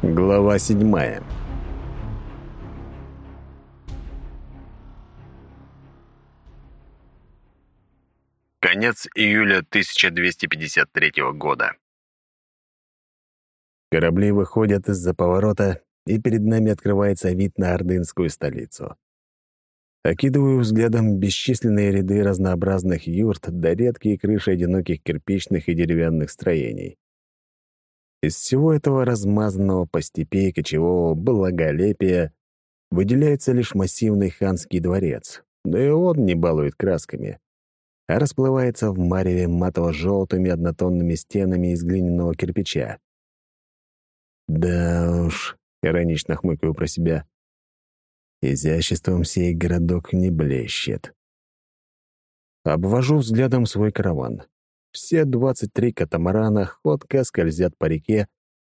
Глава седьмая. Конец июля 1253 года. Корабли выходят из-за поворота, и перед нами открывается вид на ордынскую столицу. Окидываю взглядом бесчисленные ряды разнообразных юрт да редкие крыши одиноких кирпичных и деревянных строений. Из всего этого размазанного по степи кочевого благолепия выделяется лишь массивный ханский дворец, да и он не балует красками, а расплывается в мареве матово-желтыми однотонными стенами из глиняного кирпича. «Да уж», — иронично хмыкаю про себя, — «изяществом сей городок не блещет». Обвожу взглядом свой караван. Все 23 катамарана ходко скользят по реке,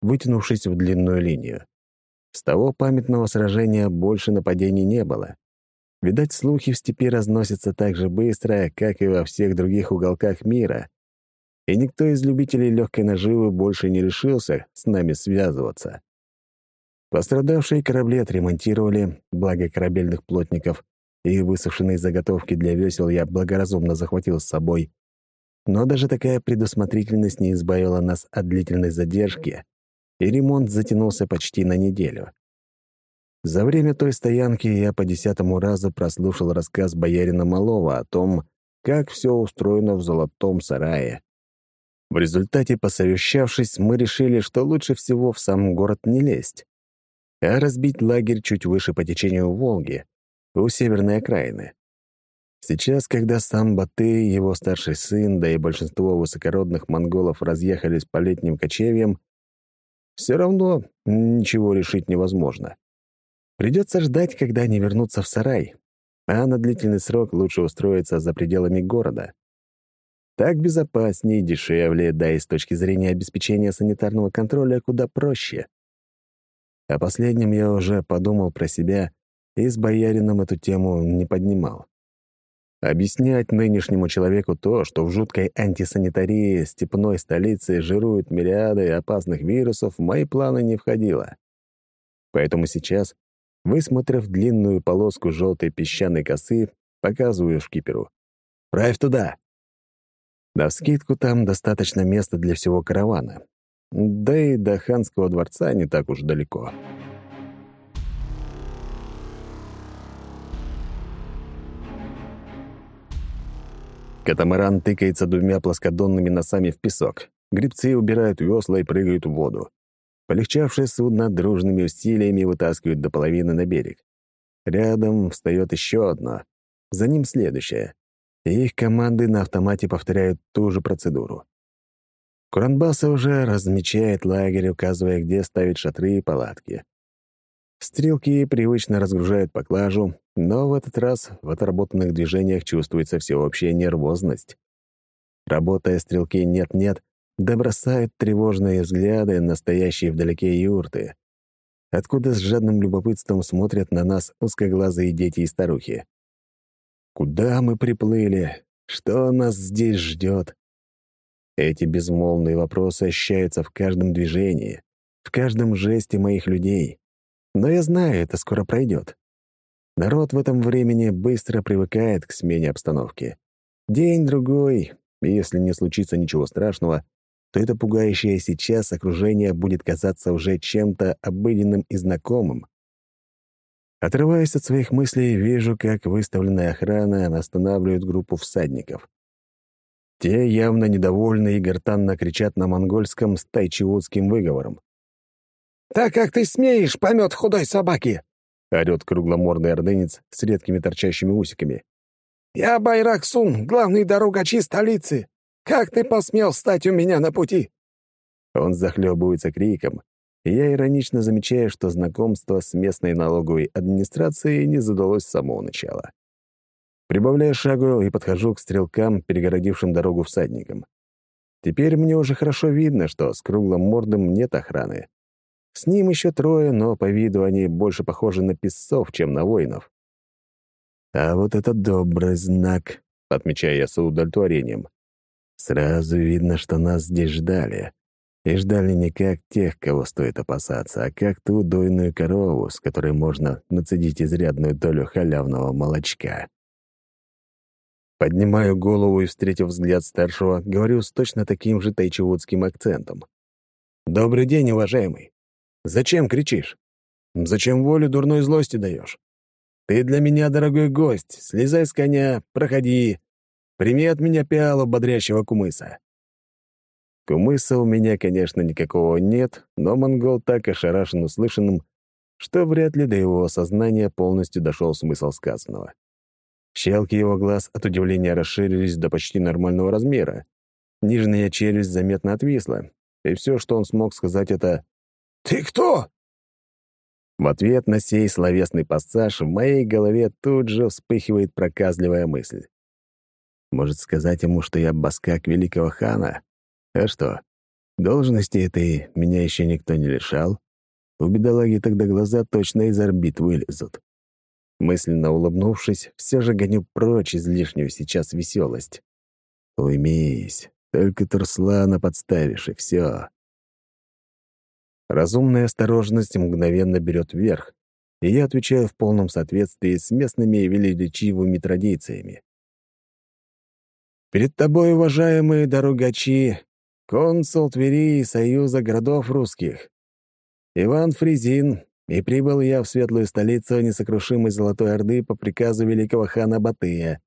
вытянувшись в длинную линию. С того памятного сражения больше нападений не было. Видать, слухи в степи разносятся так же быстро, как и во всех других уголках мира. И никто из любителей легкой наживы больше не решился с нами связываться. Пострадавшие корабли отремонтировали, благо корабельных плотников, и высушенные заготовки для весел я благоразумно захватил с собой — но даже такая предусмотрительность не избавила нас от длительной задержки, и ремонт затянулся почти на неделю. За время той стоянки я по десятому разу прослушал рассказ боярина Малова о том, как все устроено в золотом сарае. В результате, посовещавшись, мы решили, что лучше всего в сам город не лезть, а разбить лагерь чуть выше по течению Волги, у северной окраины. Сейчас, когда сам Батый, его старший сын, да и большинство высокородных монголов разъехались по летним кочевьям, все равно ничего решить невозможно. Придется ждать, когда они вернутся в сарай, а на длительный срок лучше устроиться за пределами города. Так безопаснее, дешевле, да и с точки зрения обеспечения санитарного контроля куда проще. О последнем я уже подумал про себя и с боярином эту тему не поднимал. Объяснять нынешнему человеку то, что в жуткой антисанитарии степной столицы жируют мириады опасных вирусов, в мои планы не входило. Поэтому сейчас, высмотрев длинную полоску желтой песчаной косы, показываю шкиперу. «Правь туда!» На вскидку там достаточно места для всего каравана. Да и до ханского дворца не так уж далеко. Катамаран тыкается двумя плоскодонными носами в песок. Грибцы убирают весла и прыгают в воду. Полегчавшее судно дружными усилиями вытаскивают до половины на берег. Рядом встает еще одно. За ним следующее. И их команды на автомате повторяют ту же процедуру. Куранбаса уже размечает лагерь, указывая, где ставить шатры и палатки. Стрелки привычно разгружают поклажу, но в этот раз в отработанных движениях чувствуется всеобщая нервозность. Работая стрелки «нет-нет», да тревожные взгляды на стоящие вдалеке юрты, откуда с жадным любопытством смотрят на нас узкоглазые дети и старухи. Куда мы приплыли? Что нас здесь ждет? Эти безмолвные вопросы ощущаются в каждом движении, в каждом жесте моих людей. Но я знаю, это скоро пройдет. Народ в этом времени быстро привыкает к смене обстановки. День-другой, и если не случится ничего страшного, то это пугающее сейчас окружение будет казаться уже чем-то обыденным и знакомым. Отрываясь от своих мыслей, вижу, как выставленная охрана останавливает группу всадников. Те явно недовольны и гортанно кричат на монгольском с тайчиутским выговором. «Так как ты смеешь, помет худой собаки!» — орёт кругломорный ордынец с редкими торчащими усиками. «Я Байраксун, главный дорогачи столицы. Как ты посмел стать у меня на пути?» Он захлебывается криком, и я иронично замечаю, что знакомство с местной налоговой администрацией не задалось с самого начала. Прибавляю шагу и подхожу к стрелкам, перегородившим дорогу всадникам. Теперь мне уже хорошо видно, что с круглым мордом нет охраны. С ним еще трое, но по виду они больше похожи на песцов, чем на воинов. А вот это добрый знак, отмечаю я с удовлетворением. Сразу видно, что нас здесь ждали. И ждали не как тех, кого стоит опасаться, а как ту дойную корову, с которой можно нацедить изрядную долю халявного молочка. Поднимаю голову и, встретив взгляд старшего, говорю с точно таким же тайчевудским акцентом. «Добрый день, уважаемый. Зачем кричишь? Зачем волю дурной злости даешь? Ты для меня дорогой гость. Слезай с коня, проходи. Прими от меня пиалу бодрящего кумыса». Кумыса у меня, конечно, никакого нет, но монгол так ошарашен услышанным, что вряд ли до его осознания полностью дошел смысл сказанного. Щелки его глаз от удивления расширились до почти нормального размера. Нижняя челюсть заметно отвисла, и все, что он смог сказать, это «Ты кто?» В ответ на сей словесный пассаж в моей голове тут же вспыхивает проказливая мысль. Может сказать ему, что я баскак великого хана? А что, должности этой меня еще никто не лишал? У бедолаги тогда глаза точно из орбит вылезут. Мысленно улыбнувшись, все же гоню прочь излишнюю сейчас веселость. Уймись, только Турслана подставишь, и все. Разумная осторожность мгновенно берет вверх, и я отвечаю в полном соответствии с местными величивыми традициями. Перед тобой, уважаемые дорогачи, консул Твери и Союза городов русских. Иван Фризин, и прибыл я в светлую столицу несокрушимой Золотой Орды по приказу великого хана Батыя.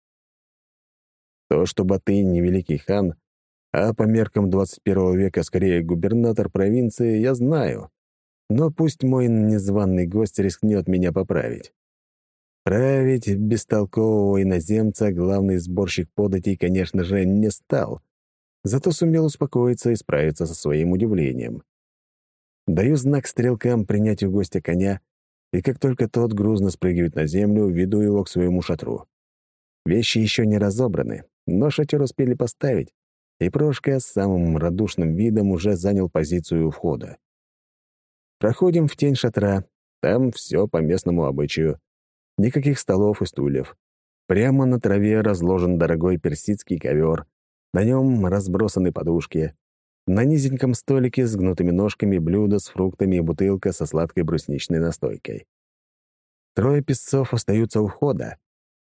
То, что Батый не великий хан, а по меркам 21 века скорее губернатор провинции, я знаю. Но пусть мой незваный гость рискнет меня поправить. Править бестолкового иноземца главный сборщик податей, конечно же, не стал. Зато сумел успокоиться и справиться со своим удивлением. Даю знак стрелкам принять у гостя коня, и как только тот грузно спрыгивает на землю, веду его к своему шатру. Вещи еще не разобраны, но шатер успели поставить, и Прошка с самым радушным видом уже занял позицию у входа. Проходим в тень шатра, там все по местному обычаю. Никаких столов и стульев. Прямо на траве разложен дорогой персидский ковер, на нем разбросаны подушки, на низеньком столике с гнутыми ножками блюдо с фруктами и бутылка со сладкой брусничной настойкой. Трое песцов остаются у входа,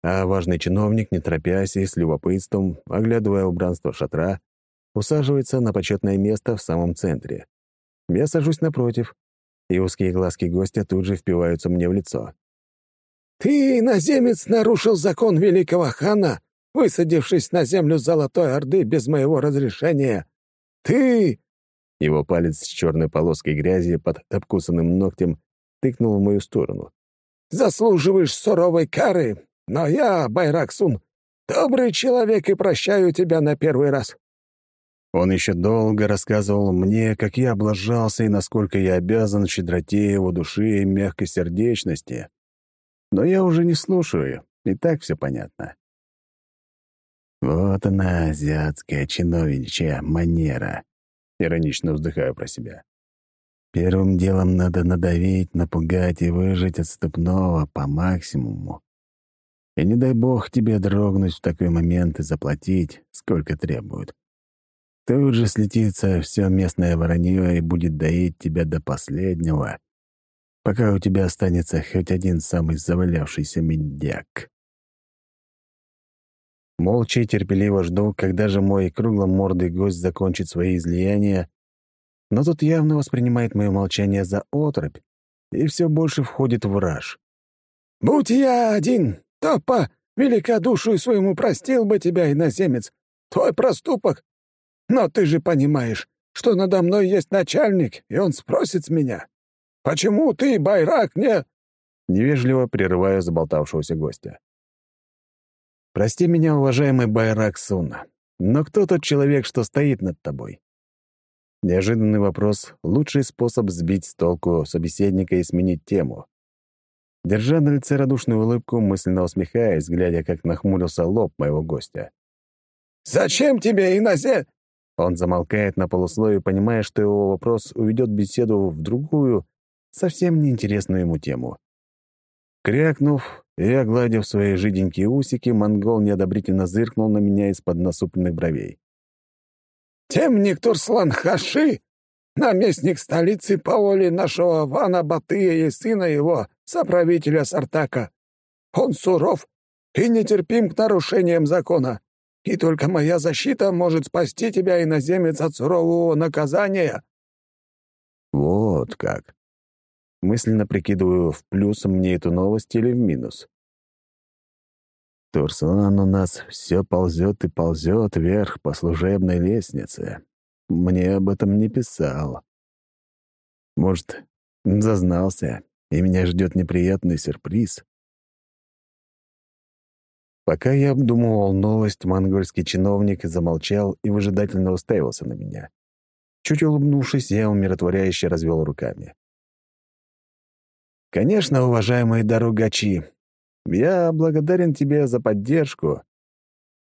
а важный чиновник, не торопясь и с любопытством, оглядывая убранство шатра, усаживается на почетное место в самом центре. Я сажусь напротив, и узкие глазки гостя тут же впиваются мне в лицо. «Ты, иноземец, нарушил закон великого хана, высадившись на землю Золотой Орды без моего разрешения!» «Ты!» Его палец с черной полоской грязи под обкусанным ногтем тыкнул в мою сторону. «Заслуживаешь суровой кары, но я, Байраксун, добрый человек и прощаю тебя на первый раз». Он еще долго рассказывал мне, как я облажался и насколько я обязан щедроте его души и мягкой сердечности. Но я уже не слушаю, и так все понятно. Вот она, азиатская чиновничья манера. Иронично вздыхаю про себя. Первым делом надо надавить, напугать и выжить отступного по максимуму. И не дай бог тебе дрогнуть в такой момент и заплатить, сколько требуют. Тут же слетится все местное воронье и будет доить тебя до последнего, пока у тебя останется хоть один самый завалявшийся медяк. Молча и терпеливо жду, когда же мой кругломордый гость закончит свои излияния, но тут явно воспринимает мое молчание за отрыбь и все больше входит в раж. «Будь я один, то по великодушию своему простил бы тебя, иноземец, твой проступок. Но ты же понимаешь, что надо мной есть начальник, и он спросит с меня, почему ты, Байрак, не...» Невежливо прерывая заболтавшегося гостя. Прости меня, уважаемый Байрак Суна, но кто тот человек, что стоит над тобой? Неожиданный вопрос — лучший способ сбить с толку собеседника и сменить тему. Держа на лице радушную улыбку, мысленно усмехаясь, глядя, как нахмурился лоб моего гостя. «Зачем тебе, инозе?» Он замолкает на полусловие, понимая, что его вопрос уведет беседу в другую, совсем неинтересную ему тему. Крякнув и, огладив свои жиденькие усики, монгол неодобрительно зыркнул на меня из-под насупленных бровей. «Темник Турслан Хаши наместник столицы по воле нашего Вана Батыя и сына его, соправителя Сартака. Он суров и нетерпим к нарушениям закона, и только моя защита может спасти тебя, иноземец, от сурового наказания». Вот как. Мысленно прикидываю, в плюс мне эту новость или в минус. Турсан у нас все ползет и ползет вверх по служебной лестнице. Мне об этом не писал. Может, зазнался, и меня ждет неприятный сюрприз. Пока я обдумывал новость, монгольский чиновник замолчал и выжидательно уставился на меня. Чуть улыбнувшись, я умиротворяюще развел руками. «Конечно, уважаемые дорогачи, я благодарен тебе за поддержку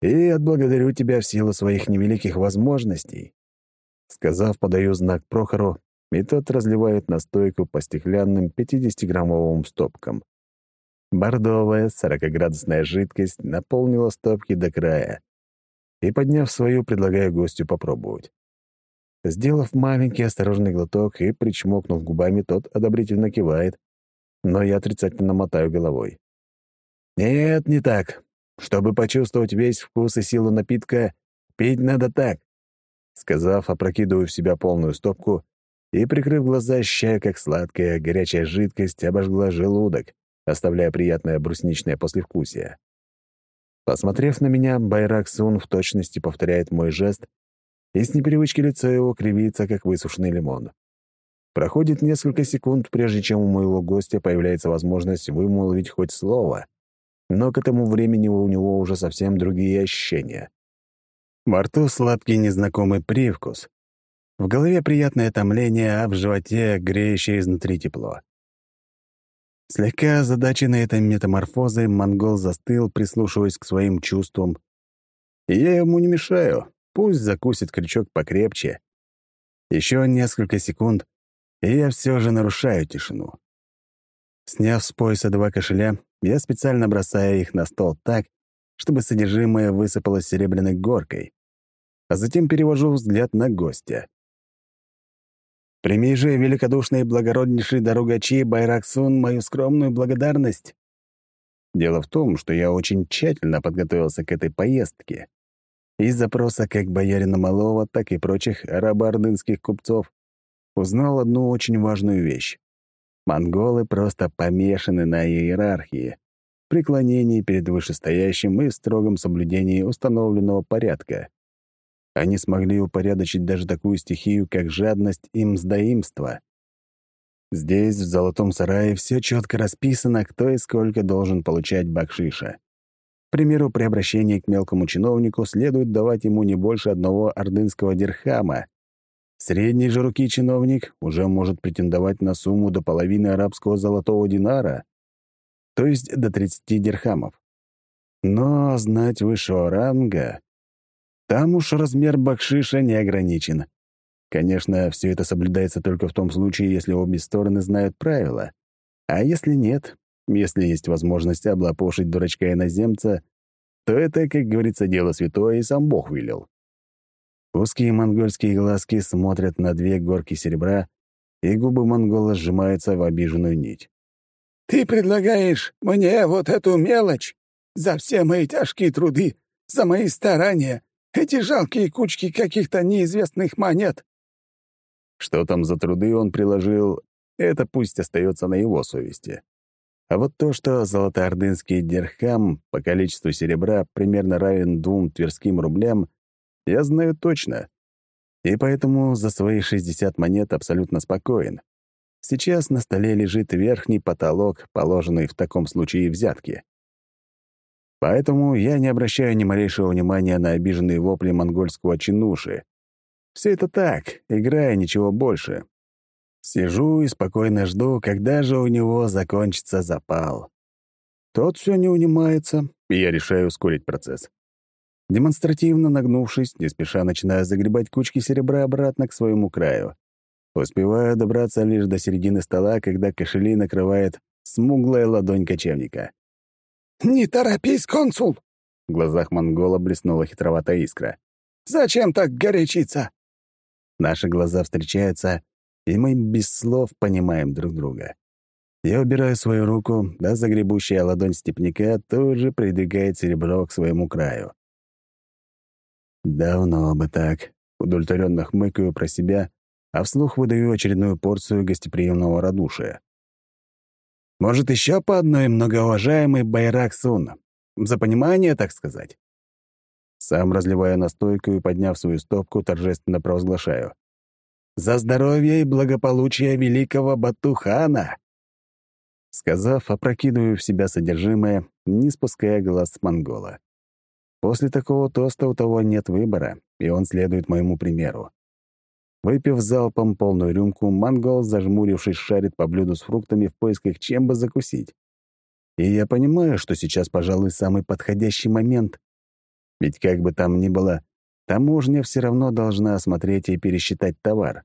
и отблагодарю тебя в силу своих невеликих возможностей». Сказав, подаю знак Прохору, и тот разливает настойку по стеклянным 50-граммовым стопкам. Бордовая, 40-градусная жидкость наполнила стопки до края. И, подняв свою, предлагаю гостю попробовать. Сделав маленький осторожный глоток и причмокнув губами, тот одобрительно кивает, но я отрицательно мотаю головой. «Нет, не так. Чтобы почувствовать весь вкус и силу напитка, пить надо так». Сказав, опрокидываю в себя полную стопку и, прикрыв глаза, ощущаю, как сладкая горячая жидкость обожгла желудок, оставляя приятное брусничное послевкусие. Посмотрев на меня, Байрак Сун в точности повторяет мой жест, и с непривычки лицо его кривится, как высушенный лимон. Проходит несколько секунд, прежде чем у моего гостя появляется возможность вымолвить хоть слово, но к этому времени у него уже совсем другие ощущения. Во рту сладкий незнакомый привкус. В голове приятное томление, а в животе греющее изнутри тепло. Слегка озадаченный этой метаморфозой, монгол застыл, прислушиваясь к своим чувствам. Я ему не мешаю, пусть закусит крючок покрепче. Еще несколько секунд, и я все же нарушаю тишину. Сняв с пояса два кошеля, я специально бросаю их на стол так, чтобы содержимое высыпалось серебряной горкой, а затем перевожу взгляд на гостя. «Прими же, великодушный и благороднейший дорогачи Байраксун, мою скромную благодарность». Дело в том, что я очень тщательно подготовился к этой поездке. Из запроса как боярина Малова, так и прочих арабо-ордынских купцов узнал одну очень важную вещь. Монголы просто помешаны на иерархии, преклонении перед вышестоящим и строгом соблюдении установленного порядка. Они смогли упорядочить даже такую стихию, как жадность и мздоимство. Здесь, в Золотом Сарае, все четко расписано, кто и сколько должен получать бакшиша. К примеру, при обращении к мелкому чиновнику следует давать ему не больше одного ордынского дирхама, Средний же руки чиновник уже может претендовать на сумму до половины арабского золотого динара, то есть до 30 дирхамов. Но знать высшего ранга... Там уж размер бакшиша не ограничен. Конечно, все это соблюдается только в том случае, если обе стороны знают правила. А если нет, если есть возможность облапошить дурачка-иноземца, то это, как говорится, дело святое, и сам Бог велел. Узкие монгольские глазки смотрят на две горки серебра, и губы монгола сжимаются в обиженную нить. «Ты предлагаешь мне вот эту мелочь? За все мои тяжкие труды, за мои старания, эти жалкие кучки каких-то неизвестных монет?» Что там за труды он приложил, это пусть остается на его совести. А вот то, что золотоордынский дирхам по количеству серебра примерно равен двум тверским рублям, я знаю точно. И поэтому за свои 60 монет абсолютно спокоен. Сейчас на столе лежит верхний потолок, положенный в таком случае взятки. Поэтому я не обращаю ни малейшего внимания на обиженные вопли монгольского чинуши. Все это так, играя ничего больше. Сижу и спокойно жду, когда же у него закончится запал. Тот все не унимается, и я решаю ускорить процесс. Демонстративно нагнувшись, не спеша начинаю загребать кучки серебра обратно к своему краю. Успеваю добраться лишь до середины стола, когда кошели накрывает смуглая ладонь кочевника. «Не торопись, консул!» В глазах монгола блеснула хитроватая искра. «Зачем так горячиться? Наши глаза встречаются, и мы без слов понимаем друг друга. Я убираю свою руку, да загребущая ладонь степняка тоже придвигает серебро к своему краю. Давно бы так. Удовлетворенно хмыкаю про себя, а вслух выдаю очередную порцию гостеприимного радушия. Может, еще по одной многоуважаемый Байрак Сун. За понимание, так сказать. Сам разливаю настойку и, подняв свою стопку, торжественно провозглашаю. «За здоровье и благополучие великого Батухана!» Сказав, опрокидываю в себя содержимое, не спуская глаз с монгола. После такого тоста у того нет выбора, и он следует моему примеру. Выпив залпом полную рюмку, монгол, зажмурившись, шарит по блюду с фруктами в поисках чем бы закусить. И я понимаю, что сейчас, пожалуй, самый подходящий момент. Ведь как бы там ни было, таможня все равно должна осмотреть и пересчитать товар,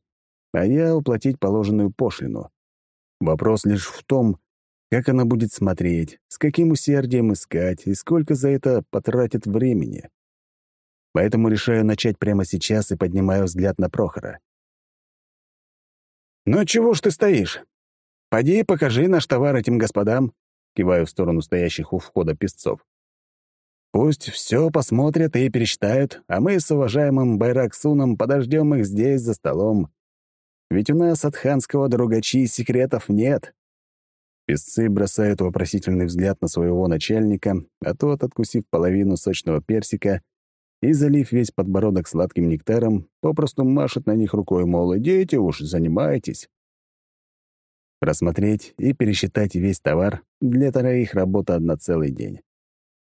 а я уплатить положенную пошлину. Вопрос лишь в том, как она будет смотреть, с каким усердием искать и сколько за это потратит времени. Поэтому решаю начать прямо сейчас и поднимаю взгляд на Прохора. «Ну чего ж ты стоишь? Поди покажи наш товар этим господам», киваю в сторону стоящих у входа песцов. «Пусть все посмотрят и пересчитают, а мы с уважаемым Байраксуном подождем их здесь за столом. Ведь у нас от ханского другачи секретов нет». Песцы бросают вопросительный взгляд на своего начальника, а тот, откусив половину сочного персика и, залив весь подбородок сладким нектаром, попросту машет на них рукой, мол, идите уж, занимайтесь. Просмотреть и пересчитать весь товар для троих работа на целый день,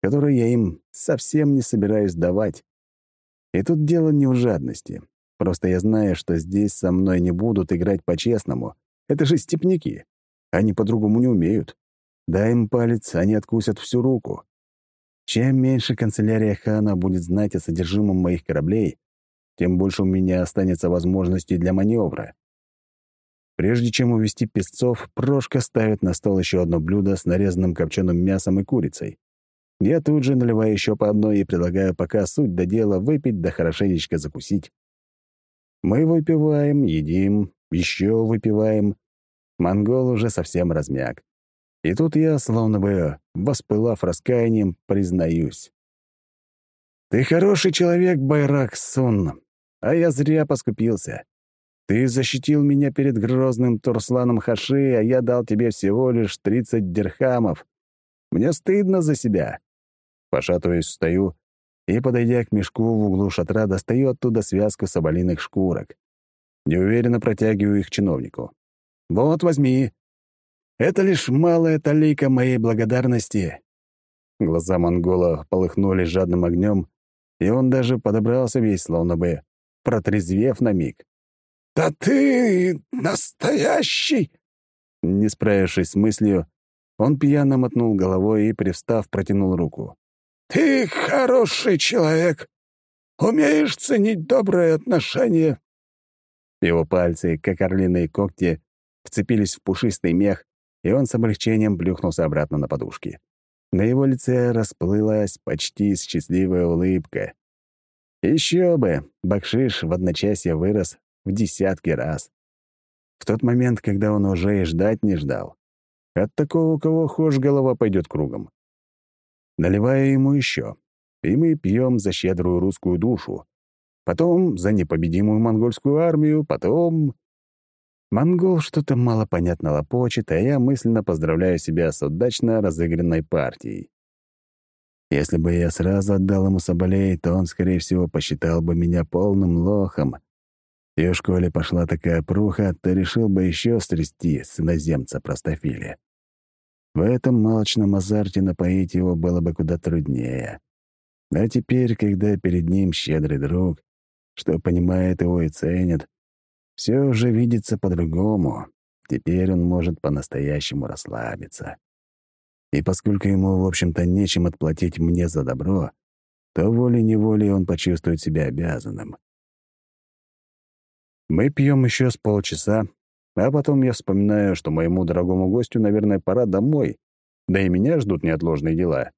который я им совсем не собираюсь давать. И тут дело не в жадности. Просто я знаю, что здесь со мной не будут играть по-честному. Это же степняки. Они по-другому не умеют. Дай им палец, они откусят всю руку. Чем меньше канцелярия хана будет знать о содержимом моих кораблей, тем больше у меня останется возможностей для маневра. Прежде чем увести песцов, Прошка ставит на стол еще одно блюдо с нарезанным копченым мясом и курицей. Я тут же наливаю еще по одной и предлагаю пока суть до дела выпить да хорошенечко закусить. Мы выпиваем, едим, еще выпиваем, Монгол уже совсем размяк. И тут я, словно бы воспылав раскаянием, признаюсь. «Ты хороший человек, Байрак Сун, а я зря поскупился. Ты защитил меня перед грозным Турсланом Хаши, а я дал тебе всего лишь тридцать дирхамов. Мне стыдно за себя». Пошатываясь, встаю и, подойдя к мешку в углу шатра, достаю оттуда связку соболиных шкурок. Неуверенно протягиваю их чиновнику. Вот, возьми. Это лишь малая талика моей благодарности». Глаза монгола полыхнули жадным огнем, и он даже подобрался весь, словно бы протрезвев на миг. «Да ты настоящий!» Не справившись с мыслью, он пьяно мотнул головой и, привстав, протянул руку. «Ты хороший человек! Умеешь ценить добрые отношения!» Его пальцы, как орлиные когти, вцепились в пушистый мех, и он с облегчением плюхнулся обратно на подушки. На его лице расплылась почти счастливая улыбка. Еще бы, бакшиш в одночасье вырос в десятки раз. В тот момент, когда он уже и ждать не ждал. От такого, у кого хошь голова пойдет кругом. Наливаю ему еще, и мы пьем за щедрую русскую душу. Потом за непобедимую монгольскую армию, потом... Монгол что-то малопонятно лопочет, а я мысленно поздравляю себя с удачно разыгранной партией. Если бы я сразу отдал ему соболей, то он, скорее всего, посчитал бы меня полным лохом. И в школе пошла такая пруха, то решил бы еще стрясти с иноземца. В этом молочном азарте напоить его было бы куда труднее. А теперь, когда перед ним щедрый друг, что понимает его и ценит, все уже видится по-другому. Теперь он может по-настоящему расслабиться. И поскольку ему, в общем-то, нечем отплатить мне за добро, то волей-неволей он почувствует себя обязанным. Мы пьем еще с полчаса, а потом я вспоминаю, что моему дорогому гостю, наверное, пора домой, да и меня ждут неотложные дела.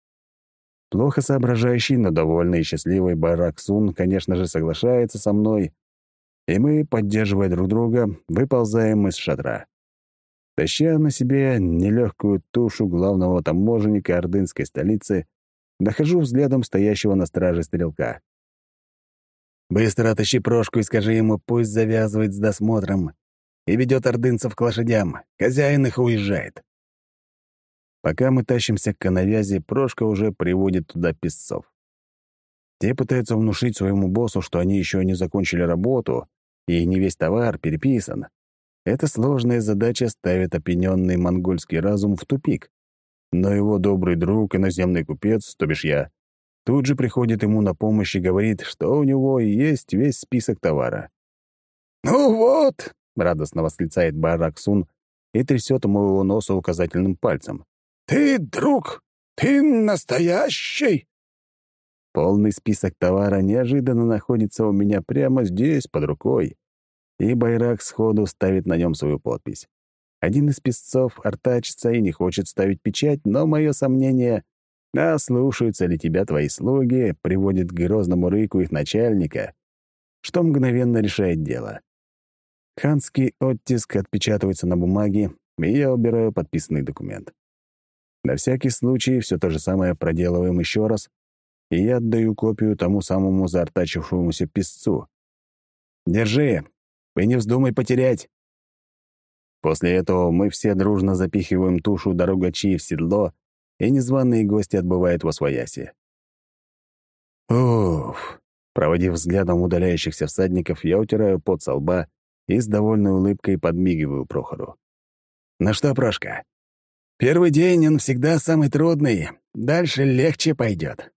Плохо соображающий, но довольный и счастливый Барак Сун, конечно же, соглашается со мной, и мы, поддерживая друг друга, выползаем из шатра. Таща на себе нелегкую тушу главного таможенника ордынской столицы, нахожу взглядом стоящего на страже стрелка. «Быстро отыщи Прошку и скажи ему, пусть завязывает с досмотром и ведет ордынцев к лошадям. Хозяин их уезжает». Пока мы тащимся к канавязи, Прошка уже приводит туда песцов. Те пытаются внушить своему боссу, что они еще не закончили работу, и не весь товар переписан. Эта сложная задача ставит опьяненный монгольский разум в тупик. Но его добрый друг, иноземный купец, то бишь я, тут же приходит ему на помощь и говорит, что у него есть весь список товара. «Ну вот!» — радостно восклицает Бараксун и трясет ему носа указательным пальцем. «Ты, друг, ты настоящий!» Полный список товара неожиданно находится у меня прямо здесь, под рукой, и Байрак сходу ставит на нем свою подпись. Один из песцов артачится и не хочет ставить печать, но мое сомнение, а слушаются ли тебя твои слуги, приводит к грозному рыку их начальника, что мгновенно решает дело. Ханский оттиск отпечатывается на бумаге, и я убираю подписанный документ. На всякий случай все то же самое проделываем еще раз, и я отдаю копию тому самому заортачившемуся писцу. «Держи, и не вздумай потерять!» После этого мы все дружно запихиваем тушу дорогачи в седло, и незваные гости отбывают во свояси. Уф! Проводив взглядом удаляющихся всадников, я утираю пот со лба и с довольной улыбкой подмигиваю Прохору. «Ну что, Прошка, первый день он всегда самый трудный, дальше легче пойдет.